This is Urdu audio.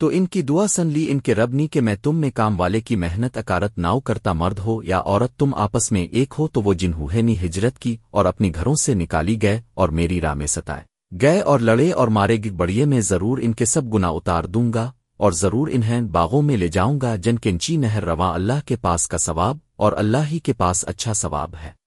تو ان کی دعا سن لی ان کے ربنی کہ میں تم میں کام والے کی محنت اکارت ناؤ کرتا مرد ہو یا عورت تم آپس میں ایک ہو تو وہ جنہوں نے ہجرت کی اور اپنی گھروں سے نکالی گئے اور میری راہ میں ستائے۔ گئے اور لڑے اور مارے گی بڑیے میں ضرور ان کے سب گنا اتار دوں گا اور ضرور انہیں باغوں میں لے جاؤں گا جن کنچی نہر رواں اللہ کے پاس کا ثواب اور اللہ ہی کے پاس اچھا ثواب ہے۔